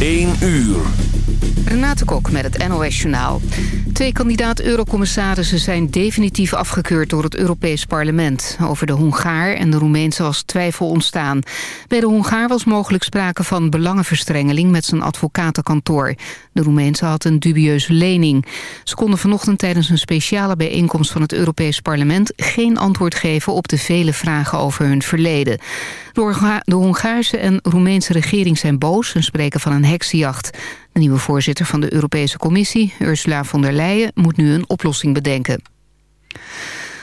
1 uur. Renate Kok met het NOS Journaal. Twee kandidaat-eurocommissarissen zijn definitief afgekeurd door het Europees Parlement. Over de Hongaar en de Roemeense was twijfel ontstaan. Bij de Hongaar was mogelijk sprake van belangenverstrengeling met zijn advocatenkantoor. De Roemeense had een dubieuze lening. Ze konden vanochtend tijdens een speciale bijeenkomst van het Europees Parlement geen antwoord geven op de vele vragen over hun verleden. De Hongaarse en Roemeense regering zijn boos en spreken van een heksenjacht. De nieuwe voorzitter van de Europese Commissie, Ursula von der Leyen, moet nu een oplossing bedenken.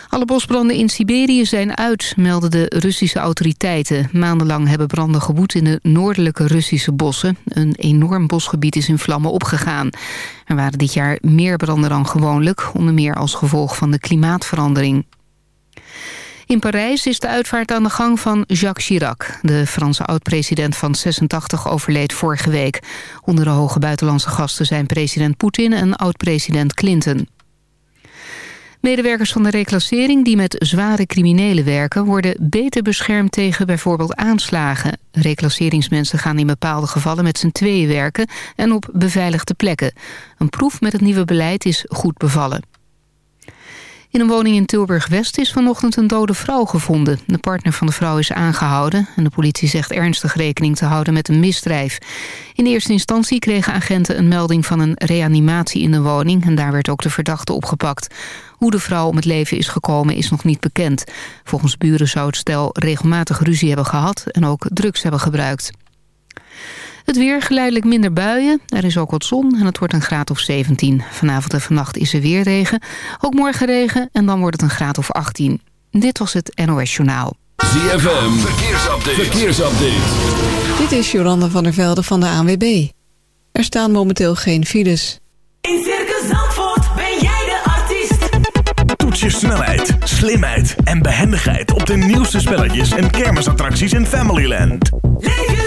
Alle bosbranden in Siberië zijn uit, melden de Russische autoriteiten. Maandenlang hebben branden gewoed in de noordelijke Russische bossen. Een enorm bosgebied is in vlammen opgegaan. Er waren dit jaar meer branden dan gewoonlijk, onder meer als gevolg van de klimaatverandering. In Parijs is de uitvaart aan de gang van Jacques Chirac. De Franse oud-president van 86 overleed vorige week. Onder de hoge buitenlandse gasten zijn president Poetin en oud-president Clinton. Medewerkers van de reclassering die met zware criminelen werken... worden beter beschermd tegen bijvoorbeeld aanslagen. Reclasseringsmensen gaan in bepaalde gevallen met z'n tweeën werken... en op beveiligde plekken. Een proef met het nieuwe beleid is goed bevallen. In een woning in Tilburg-West is vanochtend een dode vrouw gevonden. De partner van de vrouw is aangehouden... en de politie zegt ernstig rekening te houden met een misdrijf. In eerste instantie kregen agenten een melding van een reanimatie in de woning... en daar werd ook de verdachte opgepakt. Hoe de vrouw om het leven is gekomen is nog niet bekend. Volgens buren zou het stel regelmatig ruzie hebben gehad... en ook drugs hebben gebruikt. Het weer geleidelijk minder buien. Er is ook wat zon en het wordt een graad of 17. Vanavond en vannacht is er weer regen. Ook morgen regen en dan wordt het een graad of 18. Dit was het NOS Journaal. ZFM, verkeersupdate. verkeersupdate. Dit is Jolanda van der Velde van de ANWB. Er staan momenteel geen files. In Circus Zandvoort ben jij de artiest. Toets je snelheid, slimheid en behendigheid op de nieuwste spelletjes en kermisattracties in Familyland. Leef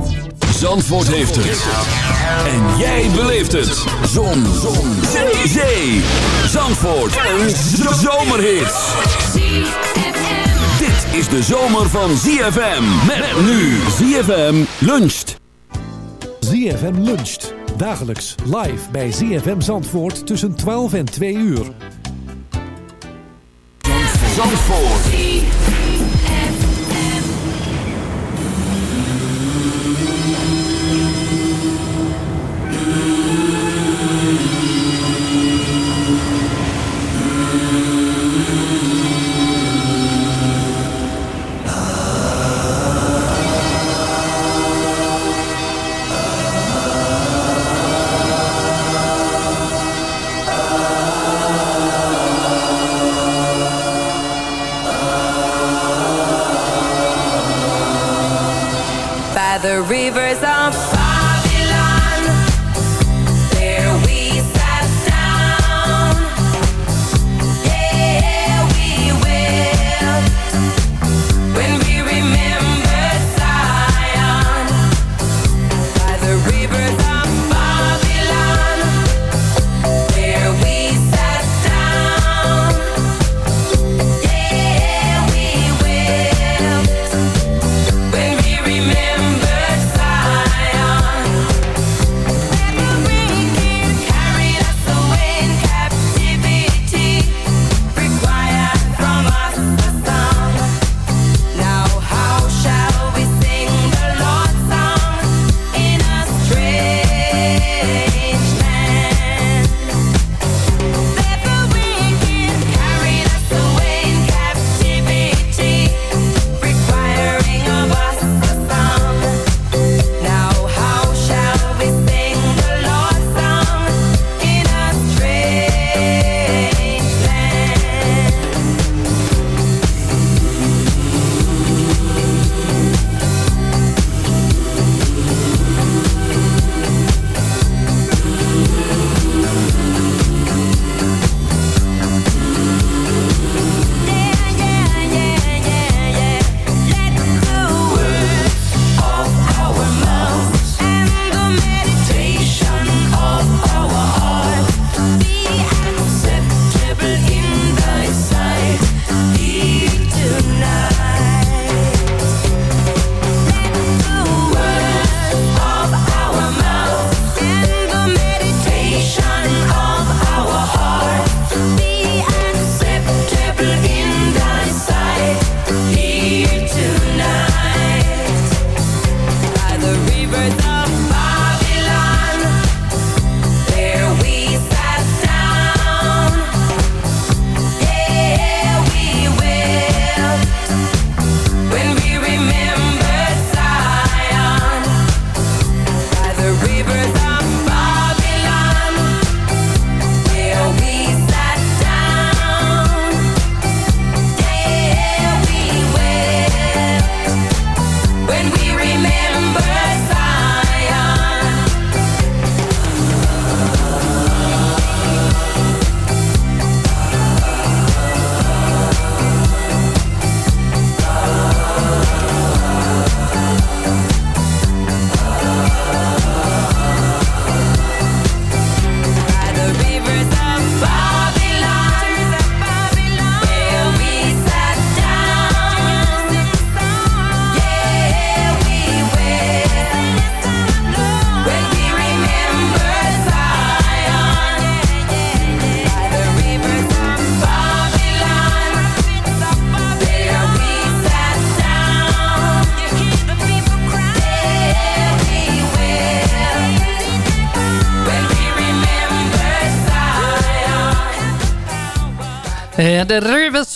Zandvoort heeft het. En jij beleeft het. Zon. Zon. Zee. Zee. Zandvoort. Een zomerhit. Dit is de zomer van ZFM. Met nu ZFM luncht. ZFM luncht. Dagelijks live bij ZFM Zandvoort tussen 12 en 2 uur. Zandvoort.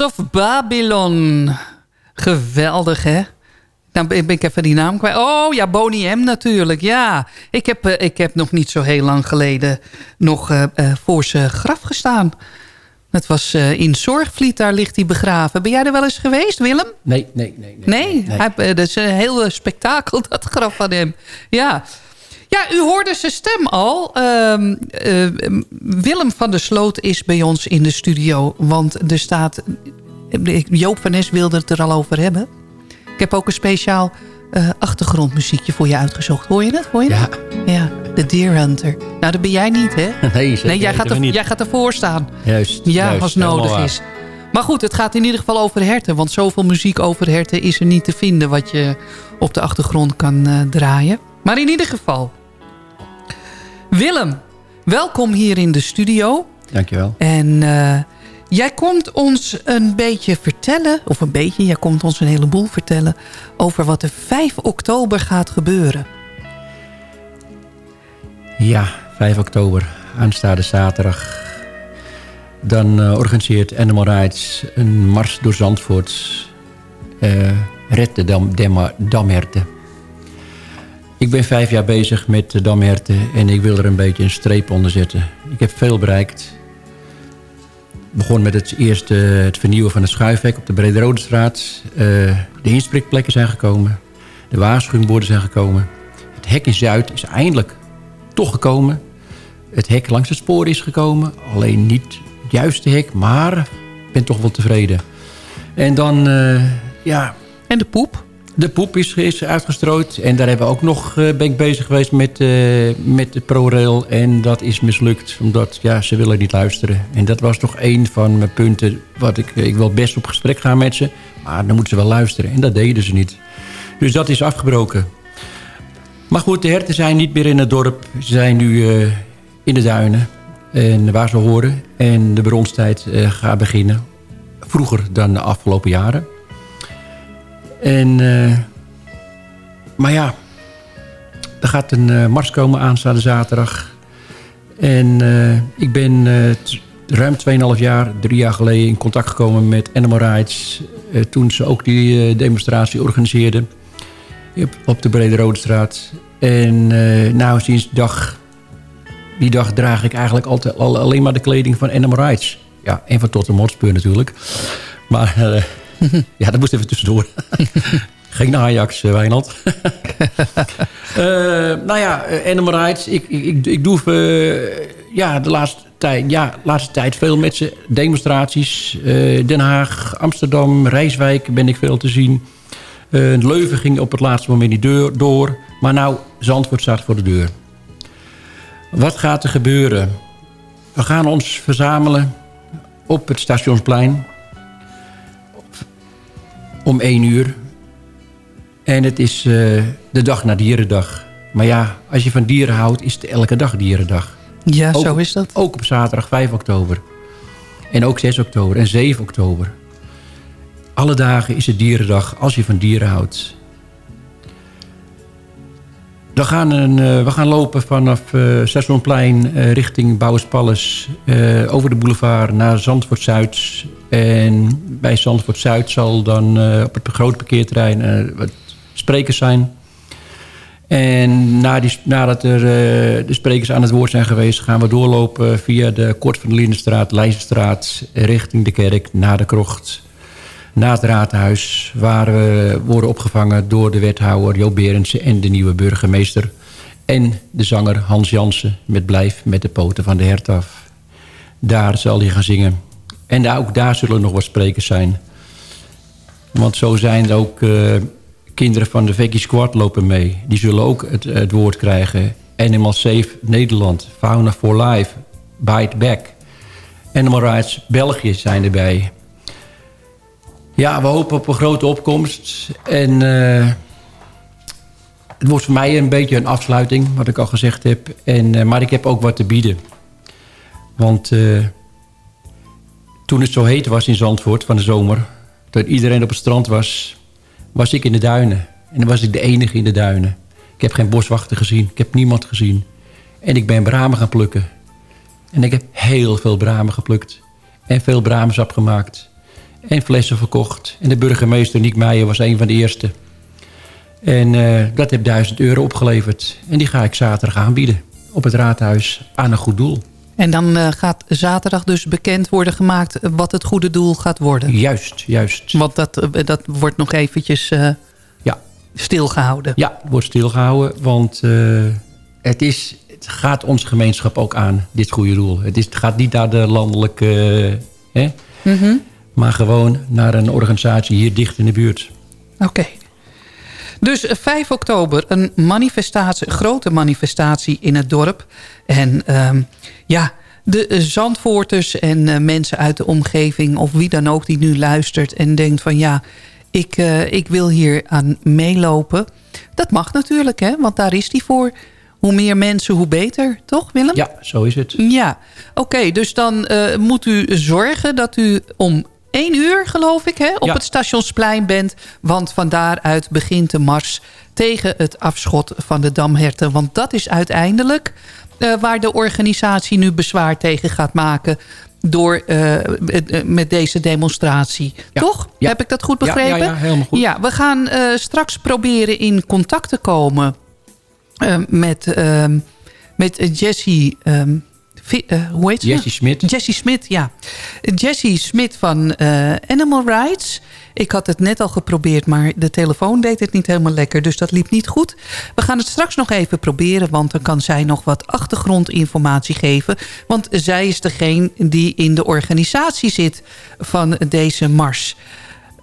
Of Babylon. Geweldig, hè? Nou ben ik even die naam kwijt. Oh ja, Boney M natuurlijk, ja. Ik heb, eh, ik heb nog niet zo heel lang geleden nog eh, eh, voor zijn graf gestaan. Het was in Zorgvliet, daar ligt hij begraven. Ben jij er wel eens geweest, Willem? Nee, nee, nee. Nee, Hij, eh, dat is een heel spektakel, dat graf van hem. Ja. Ja, u hoorde zijn stem al. Ehm, eh, Willem van der Sloot is bij ons in de studio. Want er staat... Joop van Nes wilde het er al over hebben. Ik heb ook een speciaal eh, achtergrondmuziekje voor je uitgezocht. Hoor je het? Hoor je Ja. Ja, de Deer Hunter. Nou, dat ben jij niet, hè? Nee, jij gaat, er, niet. jij gaat ervoor staan. Juist. Ja, juist, als nodig is. Maar goed, het gaat in ieder geval over herten. Want zoveel muziek over herten is er niet te vinden... wat je op de achtergrond kan eh, draaien. Maar in ieder geval. Willem, welkom hier in de studio. Dankjewel. En eh, jij komt ons een beetje vertellen... of een beetje, jij komt ons een heleboel vertellen... over wat er 5 oktober gaat gebeuren. Ja, 5 oktober, aanstaande zaterdag. Dan eh, organiseert Animal Rights een mars door Zandvoort. eh Red de damherten. Ik ben vijf jaar bezig met de damherten en ik wil er een beetje een streep onder zetten. Ik heb veel bereikt. Begon met het eerste het vernieuwen van het schuifhek op de Brederodestraat. Uh, de insprikplekken zijn gekomen. De waarschuwingborden zijn gekomen. Het hek in Zuid is eindelijk toch gekomen. Het hek langs het spoor is gekomen. Alleen niet het juiste hek, maar ik ben toch wel tevreden. En dan, eh, ja... En de poep? De poep is, uitgestrooid. En daar hebben we ook nog, eh, ben ik bezig geweest met, eh, met de ProRail. En dat is mislukt, omdat ja, ze willen niet luisteren. En dat was toch een van mijn punten. Wat ik, ik wil best op gesprek gaan met ze. Maar dan moeten ze wel luisteren. En dat deden ze niet. Dus dat is afgebroken. Maar goed, de herten zijn niet meer in het dorp. Ze zijn nu eh, in de duinen. En waar ze horen. En de bronstijd eh, gaat beginnen. Vroeger dan de afgelopen jaren. En, eh, maar ja, er gaat een eh, mars komen aanstaande zaterdag. En eh, ik ben ruim 2,5 jaar, drie jaar geleden in contact gekomen met Animal Rights. toen ze ook die demonstratie organiseerden op, de Brede Rode Straat. En nou, sinds dag, die dag draag ik eigenlijk altijd al, alleen maar de kleding van Animal Rights. Ja, en van Tottenham Hotspur natuurlijk. Maar ja, dat moest even tussendoor. Geen Ajax, eh, Wijnald. Eh, nou ja, eh, Animal Rights. Ik, ik, ik, ik doe eh, ja, de laatste tijd, ja, laatste tijd veel met ze. Demonstraties. Den Haag, Amsterdam, Rijswijk ben ik veel te zien. Leuven ging op het laatste moment niet deur, door. Maar nou, Zandvoort staat voor de deur. Wat gaat er gebeuren? We gaan ons verzamelen op het stationsplein. Om één uur. En het is eh, de dag na dierendag. Maar ja, als je van dieren houdt, is het elke dag dierendag. Ja, Ook zo is dat. Ook op zaterdag 5 oktober. En ook 6 oktober en 7 oktober. Alle dagen is het dierendag als je van dieren houdt. We gaan, een, eh, we gaan lopen vanaf Stationplein eh, richting Bouwerspalles... over de boulevard naar Zandvoort Zuid. En bij Zandvoort Zuid zal dan eh, op het grote parkeerterrein eh, wat sprekers zijn. En nadat er, eh, de sprekers aan het woord zijn geweest... gaan we doorlopen via de Kort van de Lindenstraat, Leijzenstraat... richting de kerk, naar de krocht, naar het raadhuis... waar we worden opgevangen door de wethouder Joop Berendsen... en de nieuwe burgemeester. En de zanger Hans Jansen met Blijf met de poten van de hert af. Daar zal hij gaan zingen. En daar, ook daar zullen nog wat sprekers zijn. Want zo zijn er ook eh, kinderen van de Veggie Squad lopen mee. Die zullen ook het, het woord krijgen. Animal Safe Nederland, Fauna for Life, Bite Back. Animal Rights België zijn erbij. Ja, we hopen op een grote opkomst. En eh, het wordt voor mij een beetje een afsluiting, wat ik al gezegd heb. En, eh, maar ik heb ook wat te bieden. Want toen het zo heet was in Zandvoort van de zomer... dat iedereen op het strand was, was ik in de duinen. En dan was ik de enige in de duinen. Ik heb geen boswachter gezien, ik heb niemand gezien. En ik ben bramen gaan plukken. En ik heb heel veel bramen geplukt. En veel bramensap gemaakt. En flessen verkocht. En de burgemeester Niek Meijer was een van de eerste. En eh, dat heeft 1000 euro opgeleverd. En die ga ik zaterdag aanbieden. Op het raadhuis aan een goed doel. En dan eh, gaat zaterdag dus bekend worden gemaakt wat het goede doel gaat worden. Juist, juist. Want dat, eh, dat wordt nog eventjes eh, Ja. stilgehouden. Ja, het wordt stilgehouden. Want het, is, het gaat ons gemeenschap ook aan, dit goede doel. Het, is, het gaat niet naar de landelijke... hè, Mhm. maar gewoon naar een organisatie hier dicht in de buurt. Oké. Dus eh, 5 oktober een manifestatie, grote manifestatie in het dorp. En ehm, ja, de eh, Zandvoorters en eh, mensen uit de omgeving... of wie dan ook die nu luistert en denkt van... ja, ik, eh, ik wil hier aan meelopen. Dat mag natuurlijk, hè, want daar is die voor. Hoe meer mensen, hoe beter, toch Willem? Ja, zo is het. Ja, oké. dus dan moet u zorgen dat u om één uur, geloof ik, hè, op Ja. het stationsplein bent. Want van daaruit begint de mars tegen het afschot van de damherten. Want dat is uiteindelijk waar de organisatie nu bezwaar tegen gaat maken... door eh, met- eh, met deze demonstratie. Toch? Ja. Heb ik dat goed Ja, ja, begrepen? ja, helemaal goed. Ja, we gaan eh, straks proberen in contact te komen... eh, met, ehm met Jessie ehm, Eh, hoe heet? Jessie Smit. Jessie Smit, ja. Jessie Smit van eh, Animal Rights. Ik had het net al geprobeerd, maar de telefoon deed het niet helemaal lekker. Dus dat liep niet goed. We gaan het straks nog even proberen, want dan kan zij nog wat achtergrondinformatie geven. Want zij is degene die in de organisatie zit van deze mars.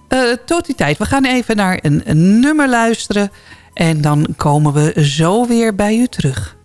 Eh, tot die tijd, we gaan even naar een, een nummer luisteren. En dan komen we zo weer bij u terug.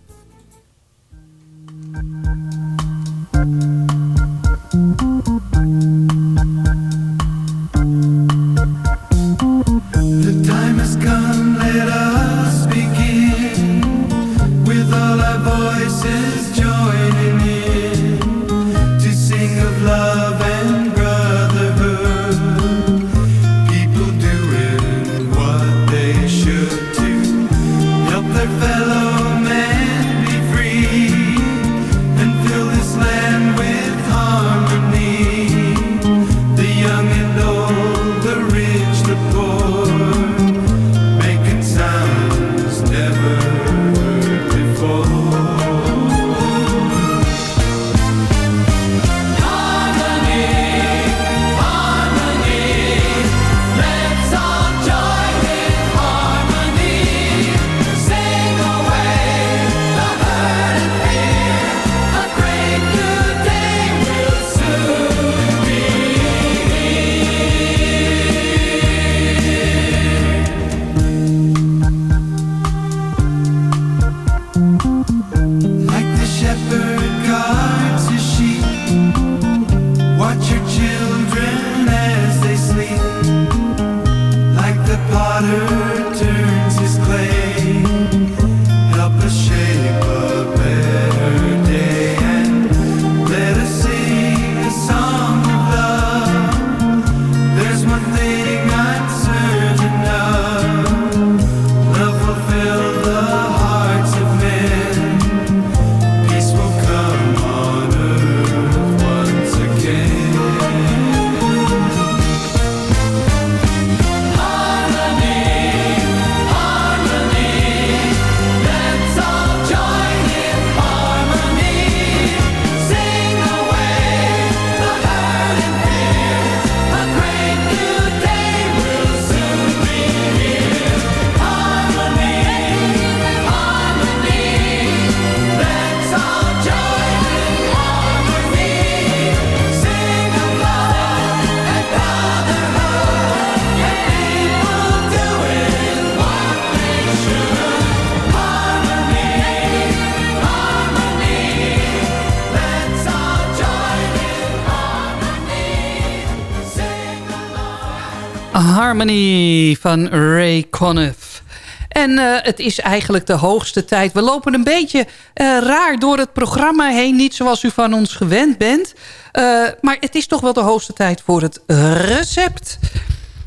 Van Ray Conniff. En eh, het is eigenlijk de hoogste tijd. We lopen een beetje eh, raar door het programma heen. Niet zoals u van ons gewend bent. Eh, maar het is toch wel de hoogste tijd voor het recept.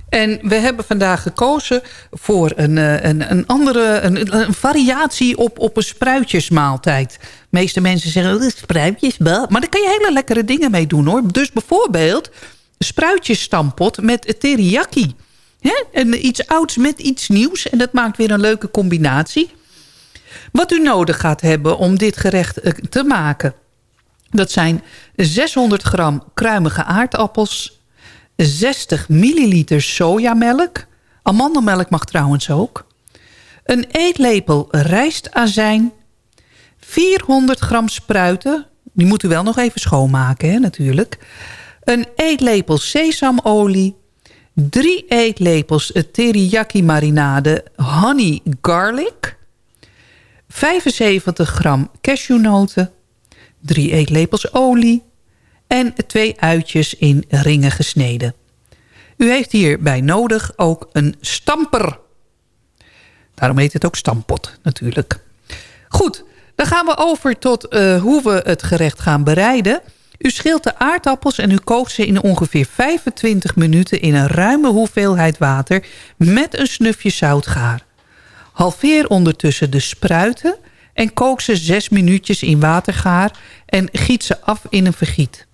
En we hebben vandaag gekozen voor een, een, een andere een, variatie op, op een spruitjesmaaltijd. De meeste mensen zeggen, "Oh, spruitjes, bah." maar daar kan je hele lekkere dingen mee doen hoor. Dus bijvoorbeeld spruitjesstampot met teriyaki. Hè? En iets ouds met iets nieuws. En dat maakt weer een leuke combinatie. Wat u nodig gaat hebben om dit gerecht eh, te maken. Dat zijn 600 gram kruimige aardappels. 60 milliliter sojamelk. Amandelmelk mag trouwens ook. Een eetlepel rijstazijn. 400 gram spruiten. Die moet u wel nog even schoonmaken hè, natuurlijk. Een eetlepel sesamolie. 3 eetlepels teriyaki marinade honey garlic. 75 gram cashewnoten. 3 eetlepels olie. En 2 uitjes in ringen gesneden. U heeft hierbij nodig ook een stamper. Daarom heet het ook stampot natuurlijk. Goed, dan gaan we over tot eh, hoe we het gerecht gaan bereiden. U schilt de aardappels en u kookt ze in ongeveer 25 minuten... in een ruime hoeveelheid water met een snufje zoutgaar. Halveer ondertussen de spruiten en kook ze 6 minuutjes in watergaar... en giet ze af in een vergiet.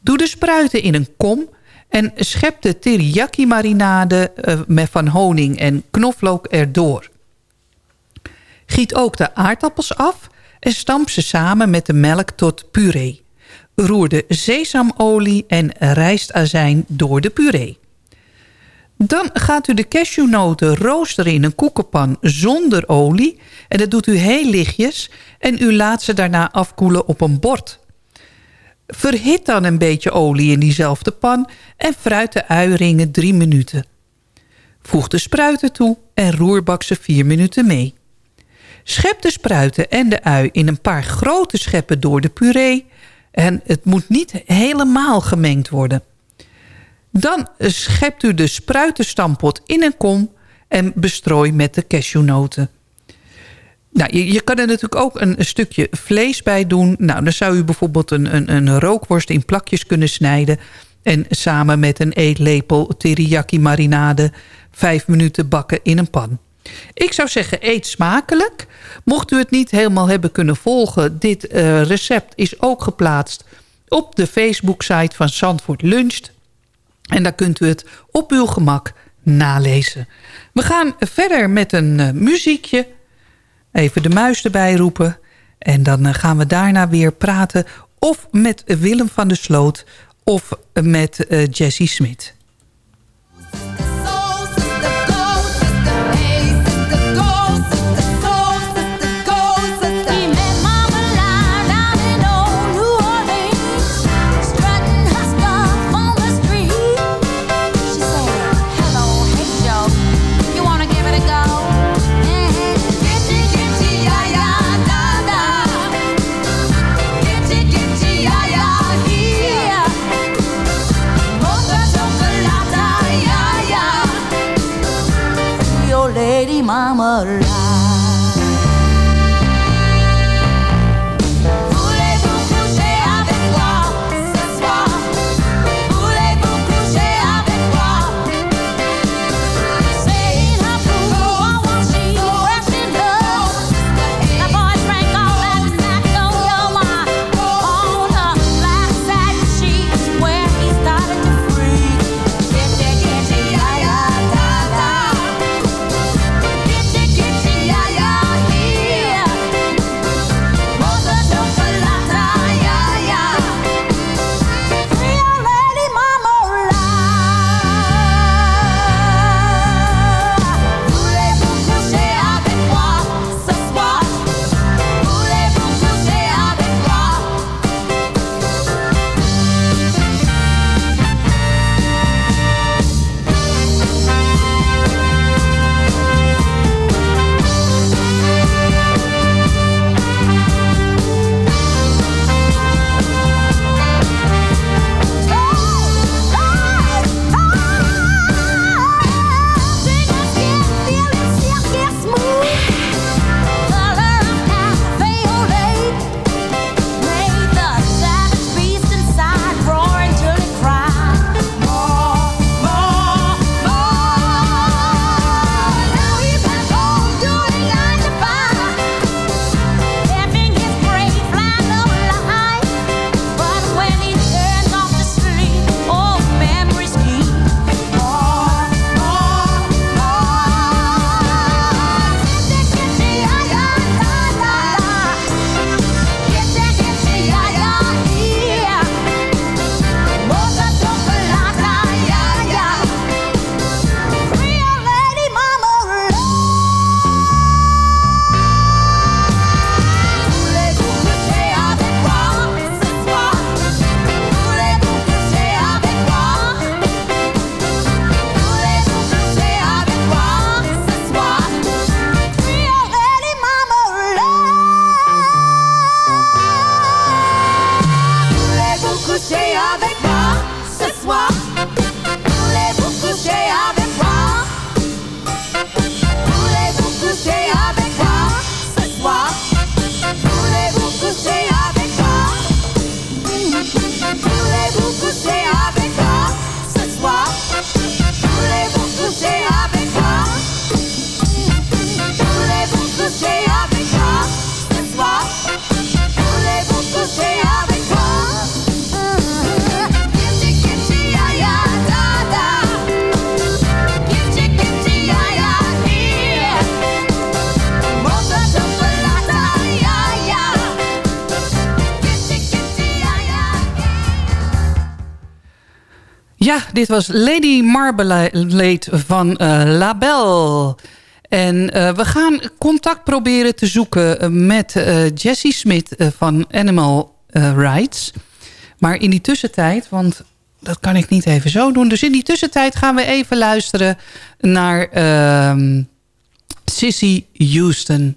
Doe de spruiten in een kom en schep de teriyaki marinade eh, met van honing en knoflook erdoor. Giet ook de aardappels af en stamp ze samen met de melk tot puree. Roer de sesamolie en rijstazijn door de puree. Dan gaat u de cashewnoten roosteren in een koekenpan zonder olie. En dat doet u heel lichtjes. En u laat ze daarna afkoelen op een bord. Verhit dan een beetje olie in diezelfde pan en fruit de uiringen 3 minuten. Voeg de spruiten toe en roerbak ze 4 minuten mee. Schep de spruiten en de ui in een paar grote scheppen door de puree... en het moet niet helemaal gemengd worden. Dan schept u de spruitenstampot in een kom en bestrooi met de cashewnoten. Nou, je, je kan er natuurlijk ook een, stukje vlees bij doen. Nou, dan zou u bijvoorbeeld een, een, een rookworst in plakjes kunnen snijden... en samen met een eetlepel teriyaki marinade... vijf minuten bakken in een pan. Ik zou zeggen, eet smakelijk. Mocht u het niet helemaal hebben kunnen volgen... dit uh, recept is ook geplaatst op de Facebook-site van Zandvoort Luncht. En daar kunt u het op uw gemak nalezen. We gaan verder met een uh, muziekje. Even de muis erbij roepen. En dan uh, gaan we daarna weer praten... of met Willem van der Sloot of met Jessie Smit. Dit was Lady Marmalade van uh, La Belle. En uh, we gaan contact proberen te zoeken met uh, Jessie Smith van Animal Rights. Maar in die tussentijd, want dat kan ik niet even zo doen. Dus in die tussentijd gaan we even luisteren naar uh, Sissy Houston.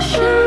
是。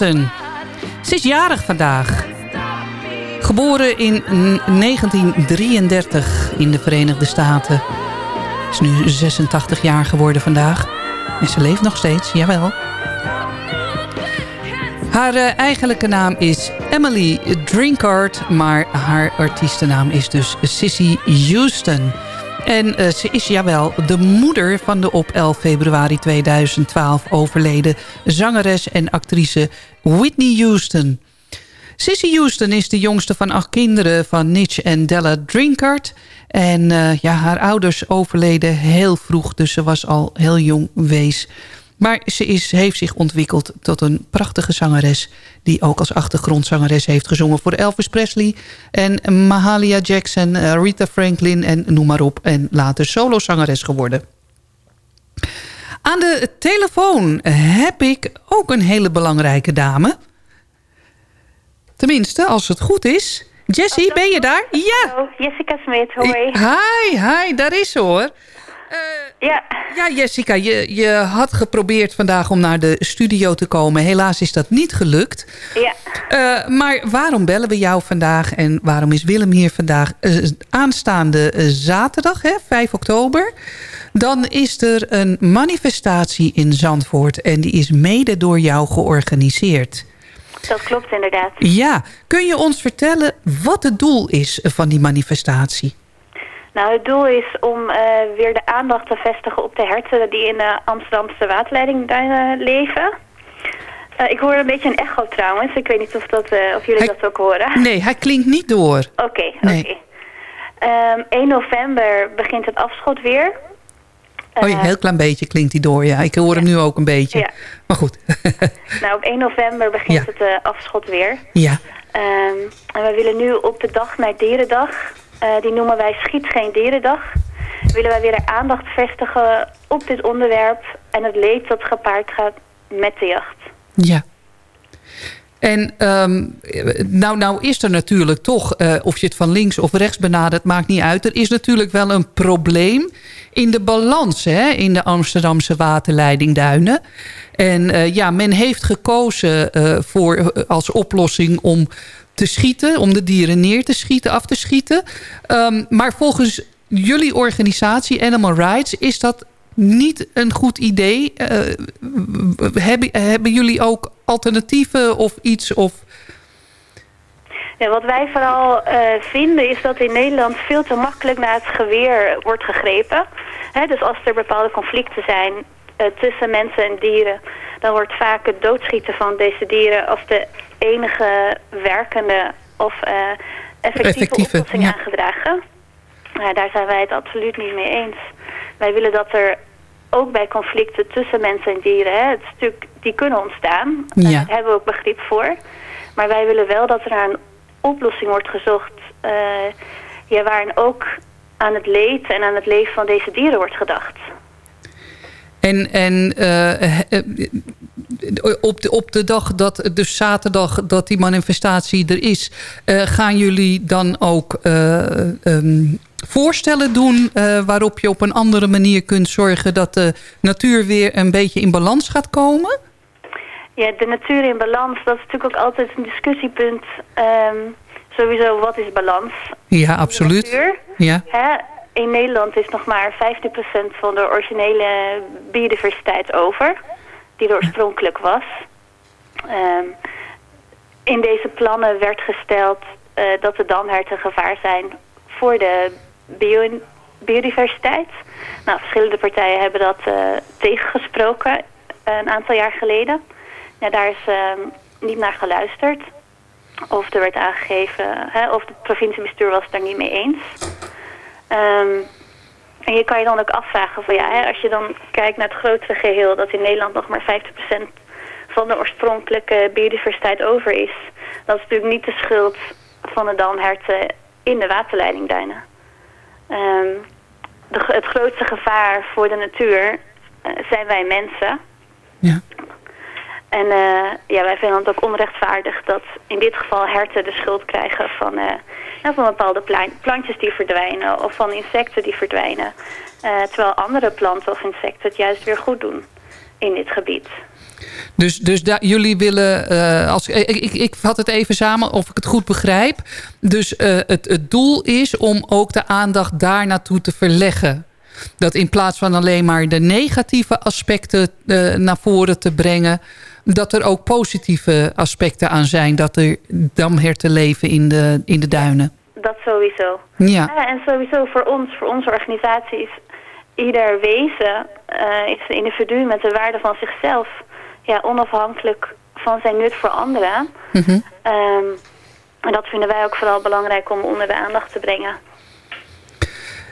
Houston. Ze is jarig vandaag. Geboren in 1933 in de Verenigde Staten. Is nu 86 jaar geworden vandaag. En ze leeft nog steeds, jawel. Haar uh, eigenlijke naam is Emily Drinkard, maar haar artiestennaam is dus Sissy Houston. En uh, ze is, jawel, de moeder van de op 11 februari 2012 overleden zangeres en actrice Whitney Houston. Sissy Houston is de jongste van acht kinderen van Nitch en Della Drinkard. En eh, ja, haar ouders overleden heel vroeg, dus ze was al heel jong wees. Maar ze is, heeft zich ontwikkeld tot een prachtige zangeres... die ook als achtergrondzangeres heeft gezongen voor Elvis Presley... en Mahalia Jackson, eh, Rita Franklin en noem maar op. En later solozangeres geworden. Aan de telefoon heb ik ook een hele belangrijke dame. Tenminste, als het goed is. Jessie, ben je daar? Ja. Hallo, Jessica Smit, hoi. Hi, hi, daar is ze hoor. Ja. Ja, Jessica, je, je had geprobeerd vandaag om naar de studio te komen. Helaas is dat niet gelukt. Ja. Eh, maar waarom bellen we jou vandaag en waarom is Willem hier vandaag? Eh, aanstaande eh, zaterdag, hè, 5 oktober... dan is er een manifestatie in Zandvoort... en die is mede door jou georganiseerd. Dat klopt inderdaad. Ja, kun je ons vertellen wat het doel is van die manifestatie? Nou, het doel is om eh, weer de aandacht te vestigen op de herten die in de Amsterdamse waterleidingduinen leven. Eh, ik hoor een beetje een echo trouwens. Ik weet niet of, dat, eh, of jullie dat ook horen. Nee, hij klinkt niet door. Oké, oké. Ehm, 1 november begint het afschot weer. Oh, een heel klein beetje klinkt hij door. Ja, ik hoor hem nu ook een beetje. Ja. Maar goed. Nou, op 1 november begint Ja. het eh, afschot weer. ja. Ehm, en we willen nu op de dag naar Dierendag, eh, die noemen wij Schiet Geen Dierendag, willen wij weer aandacht vestigen op dit onderwerp en het leed dat gepaard gaat met de jacht. Ja. En ehm, nou, nou is er natuurlijk toch, eh, of je het van links of rechts benadert, maakt niet uit. Er is natuurlijk wel een probleem in de balans hè, in de Amsterdamse waterleidingduinen. En eh, ja, men heeft gekozen voor, als oplossing om te schieten, om de dieren neer te schieten, af te schieten. Ehm, maar volgens jullie organisatie Animal Rights is dat niet een goed idee. Eh, hebben, hebben jullie ook alternatieven of iets? Of... Ja, wat wij vooral eh, vinden is dat in Nederland veel te makkelijk naar het geweer wordt gegrepen. Dus als er bepaalde conflicten zijn eh, tussen mensen en dieren, dan wordt vaak het doodschieten van deze dieren als de enige werkende of eh, effectieve, Effectieve, oplossing ja. aangedragen. Daar zijn wij het absoluut niet mee eens. Wij willen dat er ook bij conflicten tussen mensen en dieren, hè, het stuk, die kunnen ontstaan. Ja. Daar hebben we ook begrip voor. Maar wij willen wel dat er naar een oplossing wordt gezocht eh, ja, waarin ook aan het leed en aan het leven van deze dieren wordt gedacht. En, en eh, op, de, op de dag dat, dus zaterdag, dat die manifestatie er is... eh, gaan jullie dan ook eh, ehm, voorstellen doen... eh, waarop je op een andere manier kunt zorgen... dat de natuur weer een beetje in balans gaat komen? Ja, de natuur in balans, dat is natuurlijk ook altijd een discussiepunt. Ehm, sowieso, wat is balans? Ja, absoluut. natuur. Ja. Hè? In Nederland is nog maar 15% van de originele biodiversiteit over, die er oorspronkelijk was. Ehm, in deze plannen werd gesteld eh, dat de damherten gevaar zijn voor de bio- biodiversiteit. Nou, verschillende partijen hebben dat eh, tegengesproken een aantal jaar geleden. Ja, daar is ehm, niet naar geluisterd. Of er werd aangegeven, hè, of het provinciebestuur was daar niet mee eens. Ehm, en je kan je dan ook afvragen van ja, hè, als je dan kijkt naar het grotere geheel, dat in Nederland nog maar 50% van de oorspronkelijke biodiversiteit over is. Dat is natuurlijk niet de schuld van de damherten in de waterleidingduinen. Ehm, de, het grootste gevaar voor de natuur eh, zijn wij mensen. Ja. En eh, ja, wij vinden het ook onrechtvaardig dat in dit geval herten de schuld krijgen van, eh, nou, van bepaalde plantjes die verdwijnen of van insecten die verdwijnen. Eh, terwijl andere planten of insecten het juist weer goed doen in dit gebied. Dus, dus jullie willen, als, ik, ik, ik vat het even samen of ik het goed begrijp. Dus het, het doel is om ook de aandacht daar naartoe te verleggen. Dat in plaats van alleen maar de negatieve aspecten naar voren te brengen... dat er ook positieve aspecten aan zijn. Dat er damherten leven in de, in de duinen. Dat sowieso. Ja. en sowieso voor ons, voor onze organisatie is ieder wezen, eh, is een individu met de waarde van zichzelf. Ja, onafhankelijk van zijn nut voor anderen. Mhm. Ehm, en dat vinden wij ook vooral belangrijk om onder de aandacht te brengen.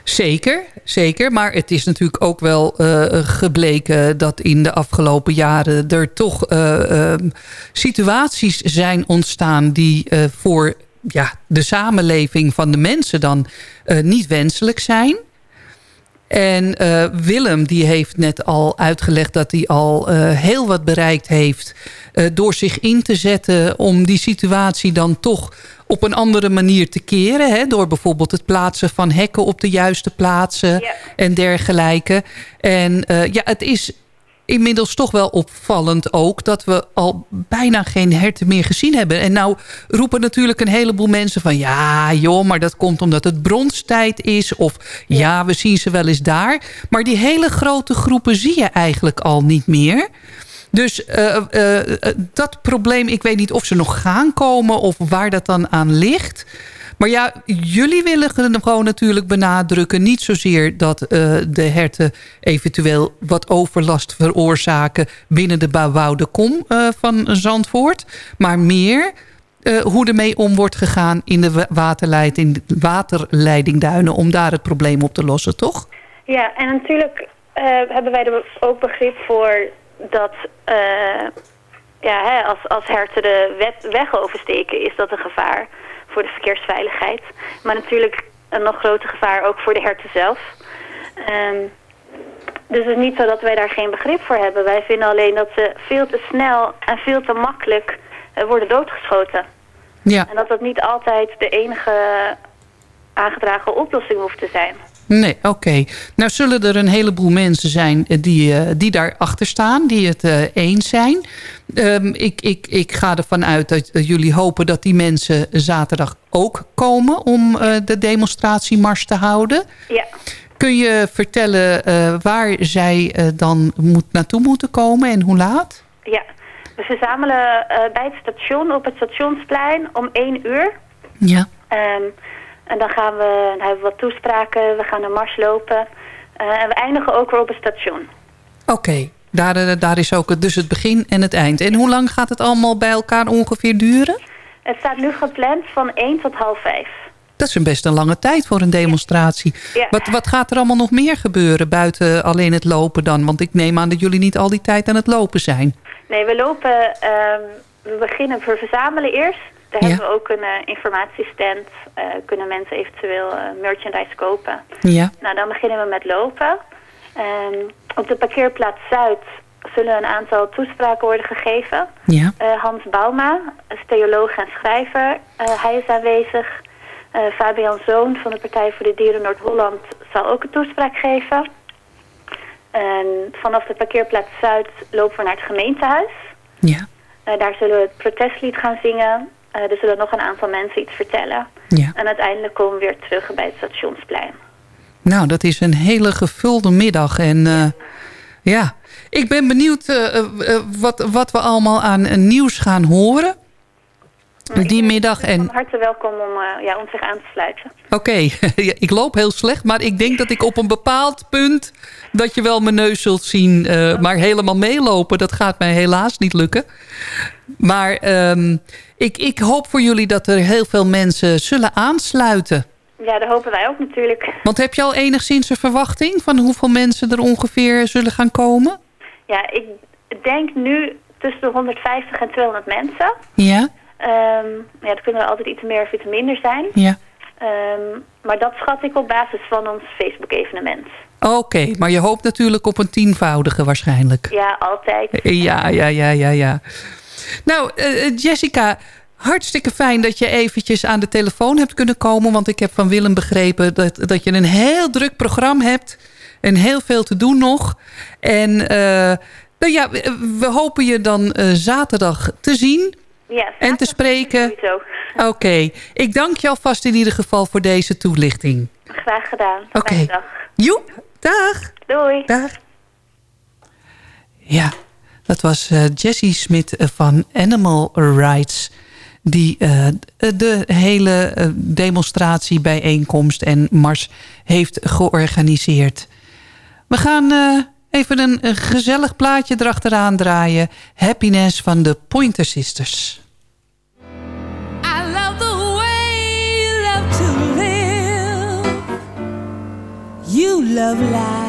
Zeker, zeker. Maar het is natuurlijk ook wel eh, gebleken dat in de afgelopen jaren er toch eh, ehm, situaties zijn ontstaan die eh, voor ja, de samenleving van de mensen dan niet wenselijk zijn. En eh, Willem die heeft net al uitgelegd dat hij al eh, heel wat bereikt heeft... eh, door zich in te zetten om die situatie dan toch op een andere manier te keren. Hè? Door bijvoorbeeld het plaatsen van hekken op de juiste plaatsen en dergelijke. En ja, het is inmiddels toch wel opvallend ook... dat we al bijna geen herten meer gezien hebben. En nou roepen natuurlijk een heleboel mensen van... ja joh, maar dat komt omdat het bronstijd is. Of ja, we zien ze wel eens daar. Maar die hele grote groepen zie je eigenlijk al niet meer... Dus eh, eh, eh, dat probleem, ik weet niet of ze nog gaan komen... of waar dat dan aan ligt... Maar ja, jullie willen gewoon natuurlijk benadrukken... niet zozeer dat eh, de herten eventueel wat overlast veroorzaken... binnen de bebouwde kom eh, van Zandvoort. Maar meer eh, hoe ermee om wordt gegaan in de wa- waterleiding, waterleidingduinen... om daar het probleem op te lossen, toch? Ja, en natuurlijk hebben wij er ook begrip voor dat ja, hè, als, als herten de weg oversteken, is dat een gevaar voor de verkeersveiligheid. Maar natuurlijk een nog groter gevaar ook voor de herten zelf. Ehm, dus het is niet zo dat wij daar geen begrip voor hebben. Wij vinden alleen dat ze veel te snel en veel te makkelijk eh, worden doodgeschoten. Ja. En dat dat niet altijd de enige aangedragen oplossing hoeft te zijn. Nee, oké. Nou zullen er een heleboel mensen zijn eh, die, eh, die daarachter staan, die het eh, eens zijn. Ehm, ik, ik, ik ga ervan uit dat jullie hopen dat die mensen zaterdag ook komen om de demonstratiemars te houden. Ja. Kun je vertellen waar zij dan moet, naartoe moeten komen en hoe laat? Ja, we verzamelen bij het station op het stationsplein om 1 uur. Ja. Ehm, en dan gaan we, dan hebben we wat toespraken, we gaan een mars lopen. Eh, en we eindigen ook weer op het station. Oké, daar, eh, daar is ook het- dus het begin en het eind. En hoe lang gaat het allemaal bij elkaar ongeveer duren? Het staat nu gepland van 1 tot half 5. Dat is een best een lange tijd voor een demonstratie. Ja. Wat, wat gaat er allemaal nog meer gebeuren buiten alleen het lopen dan? Want ik neem aan dat jullie niet al die tijd aan het lopen zijn. Nee, we lopen, ehm, we beginnen, we verzamelen eerst. Daar Ja. hebben we ook een eh, informatiestand. Eh, kunnen mensen eventueel eh, merchandise kopen. Ja. Nou, dan beginnen we met lopen. Ehm, op de parkeerplaats Zuid zullen een aantal toespraken worden gegeven. Ja. Hans Bauma, is theoloog en schrijver. Hij is aanwezig. Fabian Zoon van de Partij voor de Dieren Noord-Holland zal ook een toespraak geven. En vanaf de parkeerplaats Zuid lopen we naar het gemeentehuis. Ja. Daar zullen we het protestlied gaan zingen. Eh, er zullen nog een aantal mensen iets vertellen. Ja. En uiteindelijk komen we weer terug bij het stationsplein. Nou, dat is een hele gevulde middag. En eh, ja, ik ben benieuwd eh, wat, wat we allemaal aan nieuws gaan horen. Die middag. En Van harte welkom om, ja, om zich aan te sluiten. Oké, ik loop heel slecht, maar ik denk dat ik op een bepaald punt... dat je wel mijn neus zult zien. maar helemaal meelopen, dat gaat mij helaas niet lukken. Maar ehm, ik, ik hoop voor jullie dat er heel veel mensen zullen aansluiten. Ja, dat hopen wij ook natuurlijk. Want heb je al enigszins een verwachting... van hoeveel mensen er ongeveer zullen gaan komen? Ja, ik denk nu tussen de 150 en 200 mensen. Ja, Ehm, ja, dat kunnen er altijd iets meer of iets minder zijn. ja. Ehm, maar dat schat ik op basis van ons Facebook-evenement. Oké, maar je hoopt natuurlijk op een tienvoudige waarschijnlijk. Ja, altijd. Ja, ja, ja, ja, ja. Nou, eh, Jessica, hartstikke fijn dat je eventjes aan de telefoon hebt kunnen komen. Want ik heb van Willem begrepen dat, dat je een heel druk programma hebt. En heel veel te doen nog. En eh, nou ja, we, hopen je dan eh, zaterdag te zien Ja, en te spreken. Oké, ik dank je alvast in ieder geval voor deze toelichting. Graag gedaan. Oké. Dag. Joep, dag. Doei. Dag. Ja, dat was eh, Jessie Smit van Animal Rights... die eh, de hele eh, demonstratie, bijeenkomst en mars heeft georganiseerd. We gaan even een gezellig plaatje erachteraan draaien. Happiness van de Pointer Sisters. I love the way you love to live. You love life.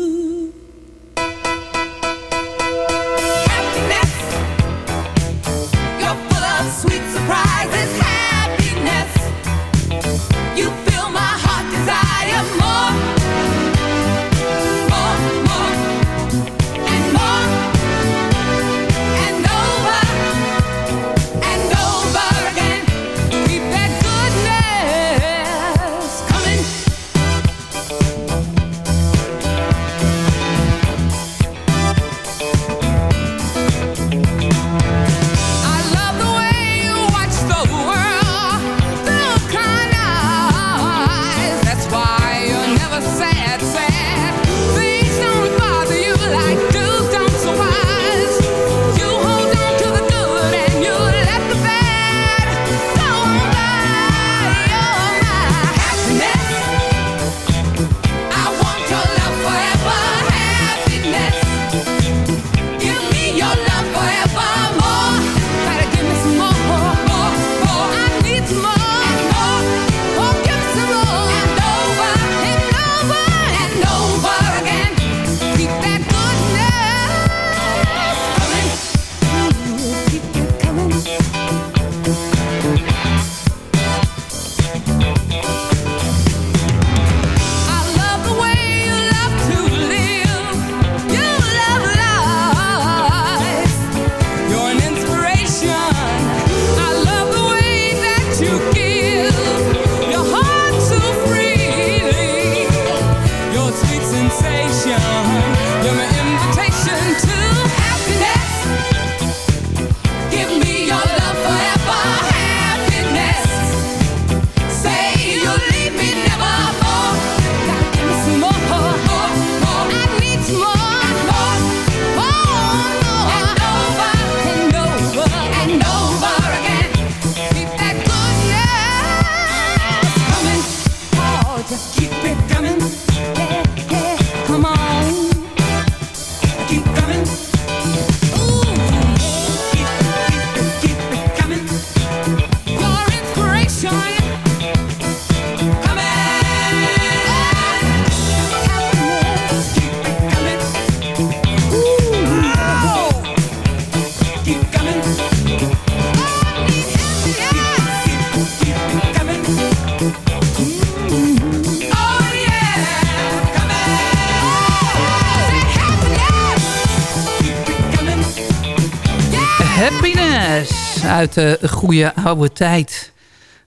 Happiness uit de goede oude tijd.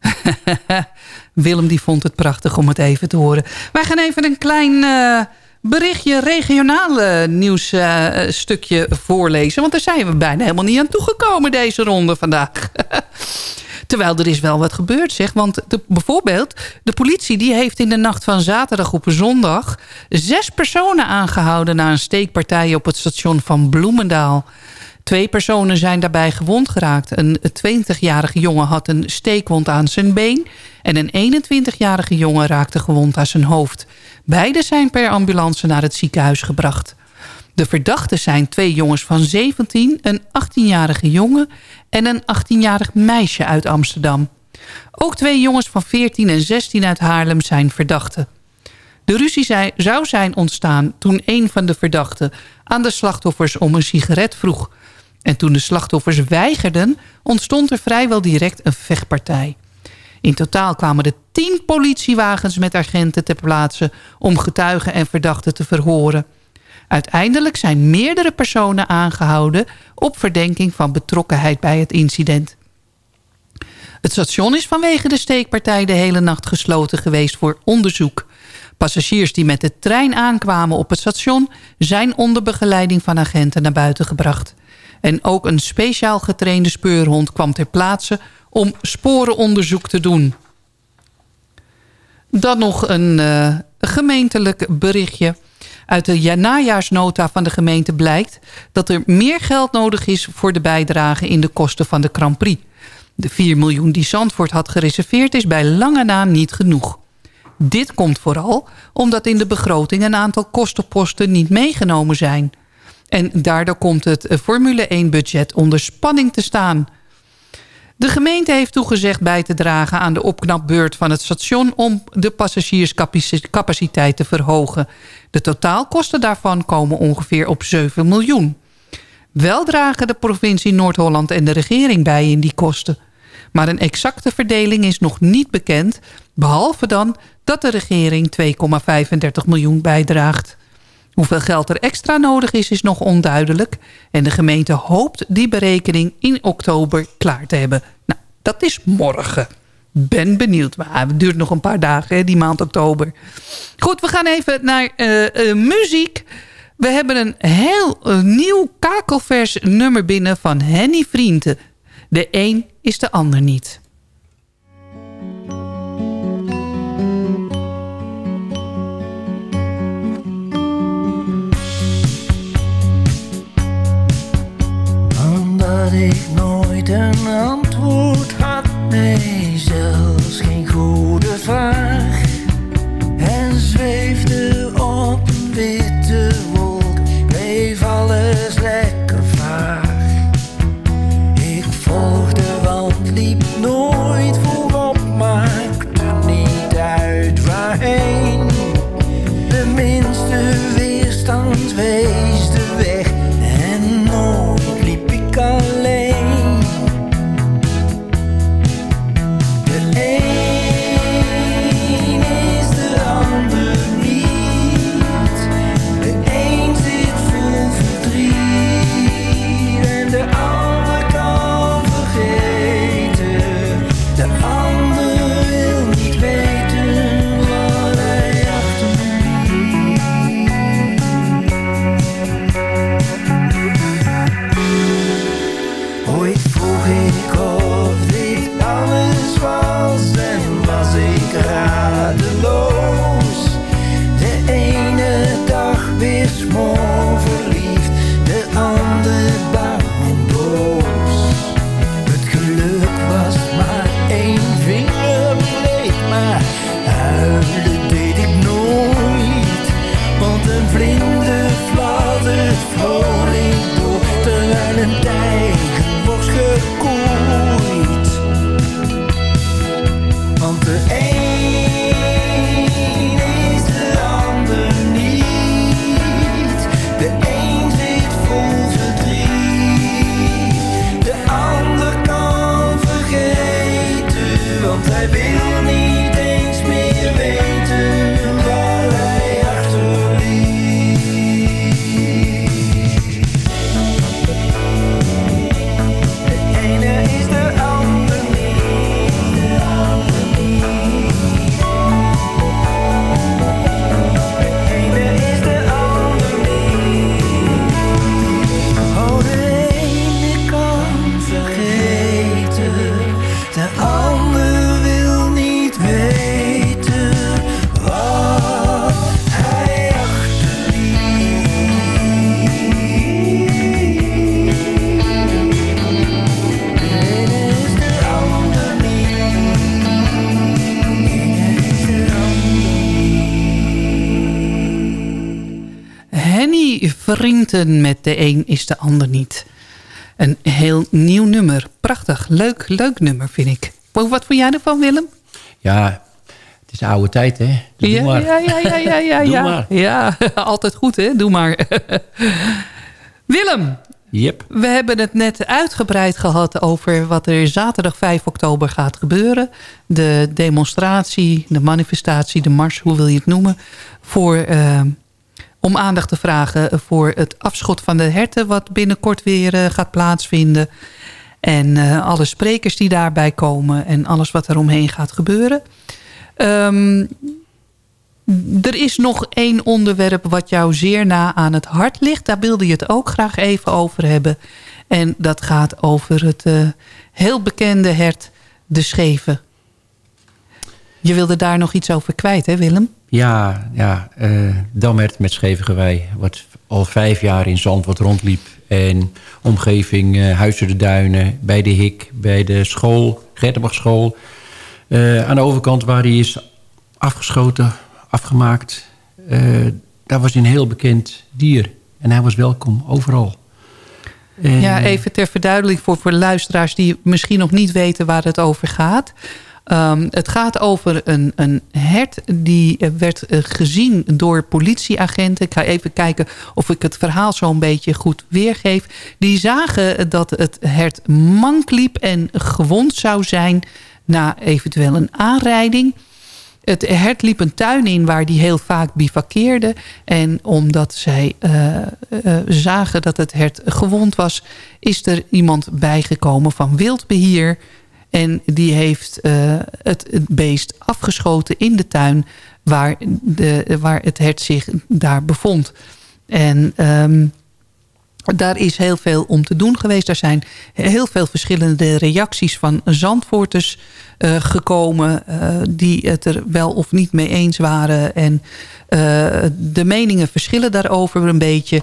Willem die vond het prachtig om het even te horen. Wij gaan even een klein eh, berichtje regionale nieuwsstukje stukje voorlezen. Want daar zijn we bijna helemaal niet aan toegekomen deze ronde vandaag. Terwijl er is wel wat gebeurd, zeg. Want de, bijvoorbeeld, de politie die heeft in de nacht van zaterdag op zondag... zes personen aangehouden na een steekpartij op het station van Bloemendaal. Twee personen zijn daarbij gewond geraakt. Een 20-jarige jongen had een steekwond aan zijn been... en een 21-jarige jongen raakte gewond aan zijn hoofd. Beide zijn per ambulance naar het ziekenhuis gebracht. De verdachten zijn twee jongens van 17, een 18-jarige jongen... en een 18-jarig meisje uit Amsterdam. Ook twee jongens van 14 en 16 uit Haarlem zijn verdachten. De ruzie zou zijn ontstaan toen een van de verdachten... aan de slachtoffers om een sigaret vroeg... En toen de slachtoffers weigerden, ontstond er vrijwel direct een vechtpartij. In totaal kwamen er tien politiewagens met agenten ter plaatse... om getuigen en verdachten te verhoren. Uiteindelijk zijn meerdere personen aangehouden... op verdenking van betrokkenheid bij het incident. Het station is vanwege de steekpartij de hele nacht gesloten geweest voor onderzoek. Passagiers die met de trein aankwamen op het station... zijn onder begeleiding van agenten naar buiten gebracht. En ook een speciaal getrainde speurhond kwam ter plaatse om sporenonderzoek te doen. Dan nog een uh, gemeentelijk berichtje. Uit de najaarsnota van de gemeente blijkt dat er meer geld nodig is voor de bijdrage in de kosten van de Grand Prix. De 4 miljoen die Zandvoort had gereserveerd is bij lange na niet genoeg. Dit komt vooral omdat in de begroting een aantal kostenposten niet meegenomen zijn. En daardoor komt het Formule 1-budget onder spanning te staan. De gemeente heeft toegezegd bij te dragen aan de opknapbeurt van het station... om de passagierscapaciteit te verhogen. De totaalkosten daarvan komen ongeveer op 7 miljoen. Wel dragen de provincie Noord-Holland en de regering bij in die kosten. Maar een exacte verdeling is nog niet bekend... behalve dan dat de regering 2,35 miljoen bijdraagt. Hoeveel geld er extra nodig is, is nog onduidelijk. En de gemeente hoopt die berekening in oktober klaar te hebben. Nou, dat is morgen. Ben benieuwd. Maar het duurt nog een paar dagen, hè, die maand oktober. Goed, we gaan even naar uh, uh, muziek. We hebben een heel uh, nieuw kakelvers nummer binnen van Henny Vrienden. De een is de ander niet. Dat ik nooit een antwoord had. Nee, zelfs geen goede vraag. En zweefde op een witte wolk, bleef alles lekker vaag. Ik volgde, want liep nooit Vrienden met de een is de ander niet. Een heel nieuw nummer. Prachtig. Leuk, leuk nummer vind ik. Wat vond jij ervan, Willem? Ja, het is de oude tijd, hè? Doe ja, maar. ja, ja, ja, ja, ja. Doe ja. maar. Ja, altijd goed, hè? Doe maar. Willem, Yep. we hebben het net uitgebreid gehad over wat er zaterdag 5 oktober gaat gebeuren. De demonstratie, de manifestatie, de mars, hoe wil je het noemen. Voor, eh, om aandacht te vragen voor het afschot van de herten... wat binnenkort weer eh, gaat plaatsvinden. En eh, alle sprekers die daarbij komen en alles wat er omheen gaat gebeuren. Ehm, er is nog één onderwerp wat jou zeer na aan het hart ligt. Daar wilde je het ook graag even over hebben. En dat gaat over het eh, heel bekende hert De Scheven. Je wilde daar nog iets over kwijt, hè Willem? Ja, ja uh, Dammert met Schevengewei. Wat al vijf jaar in Zandvoort rondliep. En omgeving, uh, Huizen de Duinen, bij de Hik, bij de school, Gertenbachschool. Uh, aan de overkant waar hij is afgeschoten, afgemaakt. Daar was een heel bekend dier. En hij was welkom overal. En... Ja, even ter verduidelijking voor, voor luisteraars die misschien nog niet weten waar het over gaat. Um, het gaat over een, een hert die werd uh, gezien door politieagenten. Ik ga even kijken of ik het verhaal zo'n beetje goed weergeef. Die zagen dat het hert mank liep en gewond zou zijn na eventueel een aanrijding. Het hert liep een tuin in waar die heel vaak bivakkeerde. En omdat zij uh, uh, zagen dat het hert gewond was... is er iemand bijgekomen van wildbeheer... En die heeft uh, het, beest afgeschoten in de tuin waar, de, waar het hert zich daar bevond. En um, daar is heel veel om te doen geweest. Er zijn heel veel verschillende reacties van Zandvoorters uh, gekomen... Uh, die het er wel of niet mee eens waren. En de meningen verschillen daarover een beetje...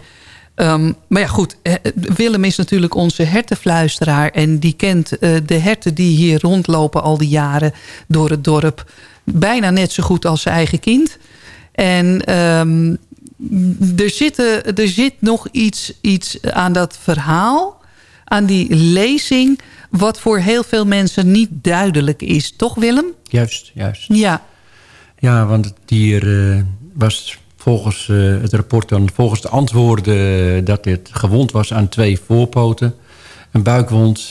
Um, maar ja, goed. Willem is natuurlijk onze hertenfluisteraar. En die kent uh, de herten die hier rondlopen al die jaren door het dorp. Bijna net zo goed als zijn eigen kind. En um, er, zitten, er zit nog iets, iets aan dat verhaal. Aan die lezing. Wat voor heel veel mensen niet duidelijk is. Toch Willem? Juist, juist. Ja. Ja, want het dier uh, was volgens uh, het rapport dan, volgens de antwoorden... dat het gewond was aan twee voorpoten, een buikwond...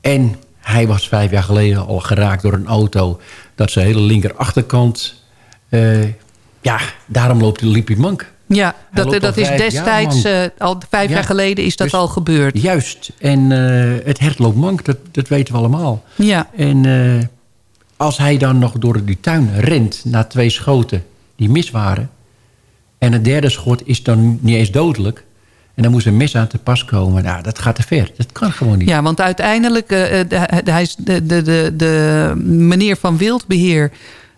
en hij was vijf jaar geleden al geraakt door een auto... dat zijn hele linker achterkant... Uh, ja, daarom loopt hij, liep hij mank. Ja, dat, dat is destijds, uh, al vijf ja, jaar geleden is dat dus, al gebeurd. Juist, en het hert loopt mank, dat, dat weten we allemaal. Ja. En als hij dan nog door die tuin rent na twee schoten die mis waren... En het derde schot is dan niet eens dodelijk. En dan moest een mes aan te pas komen. Nou, dat gaat te ver. Dat kan gewoon niet. Ja, want uiteindelijk... Uh, de, hij is de, de, de, de meneer van Wildbeheer...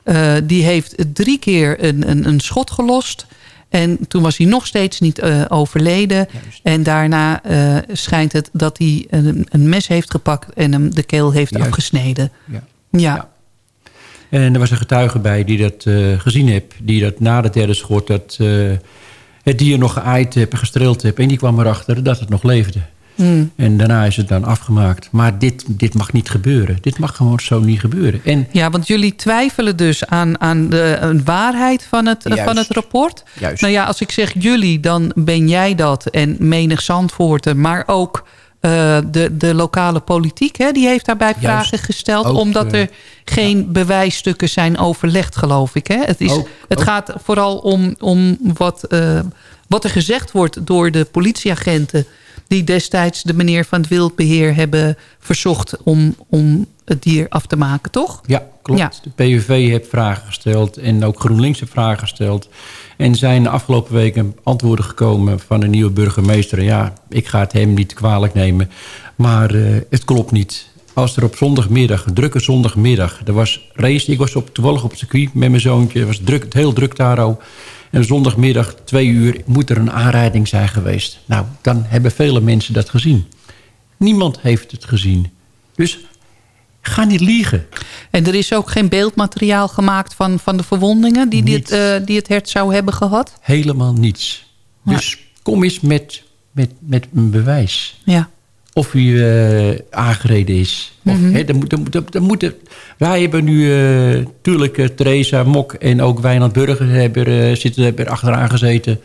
Uh, die heeft drie keer een, een, een schot gelost... En toen was hij nog steeds niet uh, overleden. Juist. En daarna uh, schijnt het dat hij een, een, mes heeft gepakt... en hem de keel heeft Juist. afgesneden. Ja. ja. ja. En er was een getuige bij die dat uh, gezien heeft. Die dat na de derde schot dat, uh, het dier nog geaaid heeft en gestreeld heeft. En die kwam erachter dat het nog leefde. Mm. En daarna is het dan afgemaakt. Maar dit, dit mag niet gebeuren. Dit mag gewoon zo niet gebeuren. En, ja, want jullie twijfelen dus aan, aan de waarheid van het, Juist. van het rapport. Juist. Nou ja, als ik zeg jullie, dan ben jij dat. En menig Zandvoorten, maar ook... Uh, de, de lokale politiek, hè, die heeft daarbij Juist. vragen gesteld... Ook, omdat er geen ja. bewijsstukken zijn overlegd, geloof ik. Hè? Het, is, ook, het ook. gaat vooral om, om wat, uh, wat er gezegd wordt door de politieagenten... die destijds de meneer van het wildbeheer hebben verzocht... om, om het dier af te maken, toch? Ja, klopt. Ja. De PVV heeft vragen gesteld en ook GroenLinks heeft vragen gesteld... En zijn de afgelopen weken antwoorden gekomen van de nieuwe burgemeester. Ja, ik ga het hem niet kwalijk nemen. Maar uh, het klopt niet. Als er op zondagmiddag, drukke zondagmiddag... er was race, ik was op, toevallig op het circuit met mijn zoontje. Het was druk, heel druk daar. En zondagmiddag, twee uur, moet er een aanrijding zijn geweest. Nou, dan hebben vele mensen dat gezien. Niemand heeft het gezien. Dus ga niet liegen. En er is ook geen beeldmateriaal gemaakt van, van de verwondingen... die, dit, uh, die het hert zou hebben gehad? Helemaal niets. Ja. Dus kom eens met, met, met een bewijs. Ja. Of hij uh, aangereden is. Of, Mhm. mm -hmm. he, dan moet, dan, dan moet, wij hebben nu natuurlijk uh, Theresa Mok en ook Wijnand Burger hebben, zitten, hebben er achteraan gezeten...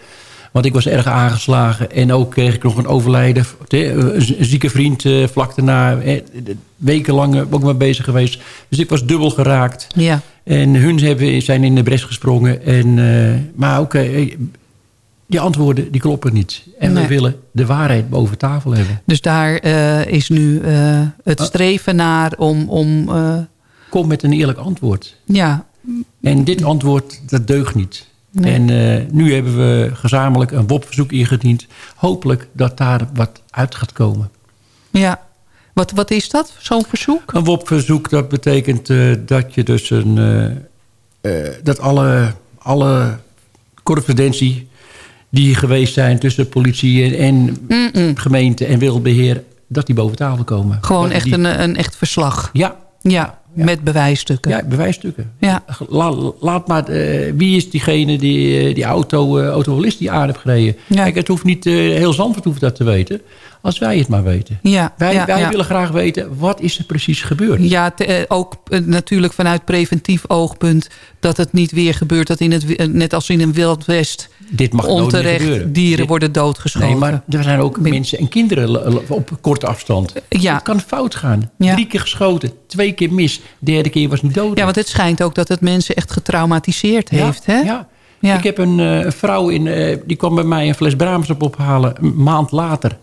Want ik was erg aangeslagen. En ook kreeg ik nog een overlijden. Een zieke vriend uh, vlak daarna. Eh, wekenlang ook mee bezig geweest. Dus ik was dubbel geraakt. Ja. En hun hebben, zijn in de bres gesprongen. En, uh, maar ook uh, die antwoorden die kloppen niet. En nee. we willen de waarheid boven tafel hebben. Dus daar is nu het streven naar om... om Kom met een eerlijk antwoord. Ja. En dit antwoord, dat deugt niet. Nee. En uh, nu hebben we gezamenlijk een WOP-verzoek ingediend. Hopelijk dat daar wat uit gaat komen. Ja. Wat, wat is dat, zo'n verzoek? Een WOP-verzoek, dat betekent eh, dat je dus een... eh, eh, dat alle, alle correspondentie die geweest zijn tussen politie en, en gemeente en wildbeheer... dat die boven tafel komen. Gewoon Dat echt die- een, een echt verslag? Ja. Ja, met bewijsstukken? Ja, bewijsstukken. Ja. La- laat maar, eh, wie is diegene die eh, die auto, automobilist die aan heeft gereden? Kijk, het hoeft niet, eh, heel Zandvoort hoeft dat te weten. Als wij het maar weten. Ja, Wij, ja, wij ja. willen graag weten, wat is er precies gebeurd? Ja, te- ook natuurlijk vanuit preventief oogpunt... dat het niet weer gebeurt dat in het, net als in een Wild West... Dit mag onterecht gebeuren. dieren Dit- worden doodgeschoten. Nee, maar er zijn ook mensen en kinderen op korte afstand. Ja. Het kan fout gaan. Ja. Drie keer geschoten, twee keer mis. Derde keer was niet dood. Ja, want het schijnt ook dat het mensen echt getraumatiseerd Ja, heeft. Hè? Ja. Ik heb een eh, vrouw in, eh, die kwam bij mij een fles Brahms op ophalen, een maand later.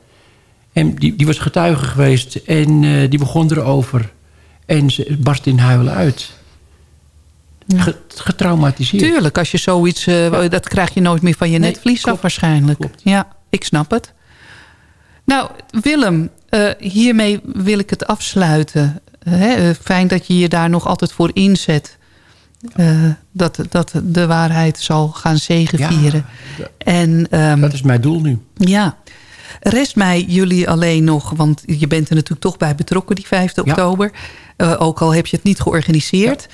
En die, die was getuige geweest en eh, die begon erover. En ze barst in huilen uit. Ge- getraumatiseerd. Tuurlijk, als je zoiets... dat krijg je nooit meer van je netvlies af waarschijnlijk. Ja, ik snap het. Nou, Willem, hiermee wil ik het afsluiten. Hè, eh, fijn dat je je daar nog altijd voor inzet. Eh, dat, dat de waarheid zal gaan zegevieren. en, ehm, dat is mijn doel nu. Ja. Rest mij jullie alleen nog, want je bent er natuurlijk toch bij betrokken die 5 oktober. Eh, ook al heb je het niet georganiseerd.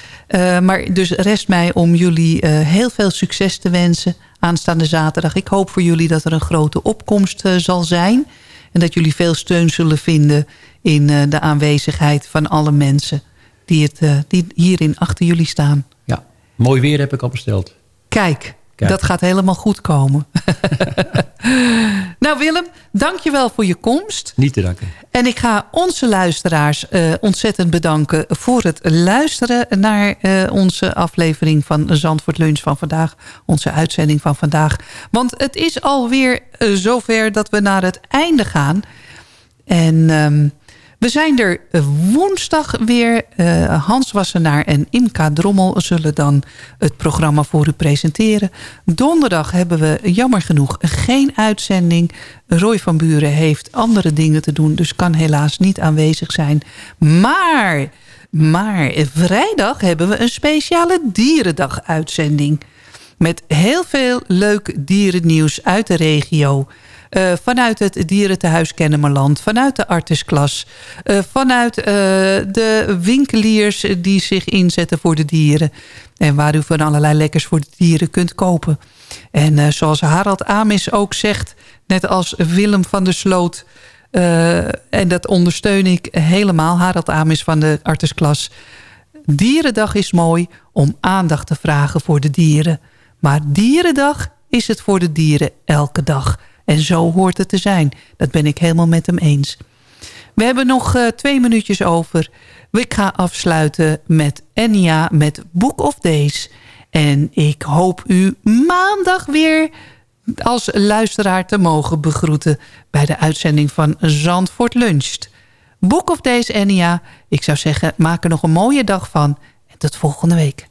Maar dus rest mij om jullie heel veel succes te wensen aanstaande zaterdag. Ik hoop voor jullie dat er een grote opkomst zal zijn. En dat jullie veel steun zullen vinden in eh, de aanwezigheid van alle mensen die, het, eh, die hierin achter jullie staan. Ja, mooi weer heb ik al besteld. Kijk, Kijk. dat gaat helemaal goed komen. nou Willem, dankjewel voor je komst. Niet te danken. En ik ga onze luisteraars eh, ontzettend bedanken voor het luisteren naar onze aflevering van Zandvoort Lunch van vandaag. Onze uitzending van vandaag. Want het is alweer uh, zover dat we naar het einde gaan. En ehm, we zijn er woensdag weer. Uh, Hans Wassenaar en Imka Drommel zullen dan het programma voor u presenteren. Donderdag hebben we jammer genoeg geen uitzending. Roy van Buren heeft andere dingen te doen, dus kan helaas niet aanwezig zijn. Maar, maar vrijdag hebben we een speciale dierendag-uitzending. Met heel veel leuk dierennieuws uit de regio. Uh, vanuit het dierentehuis Kennemerland, vanuit de artisklas... Uh, vanuit uh, de winkeliers die zich inzetten voor de dieren... en waar u van allerlei lekkers voor de dieren kunt kopen. En zoals Harald Amis ook zegt, net als Willem van der Sloot... en dat ondersteun ik helemaal, Harald Amis van de artisklas... Dierendag is mooi om aandacht te vragen voor de dieren... maar Dierendag is het voor de dieren elke dag... En zo hoort het te zijn. Dat ben ik helemaal met hem eens. We hebben nog uh, twee minuutjes over. Ik ga afsluiten met Enya met Book of Days. En ik hoop u maandag weer als luisteraar te mogen begroeten... bij de uitzending van Zandvoort Luncht. Book of Days, Enya. Ik zou zeggen, maak er nog een mooie dag van. En tot volgende week.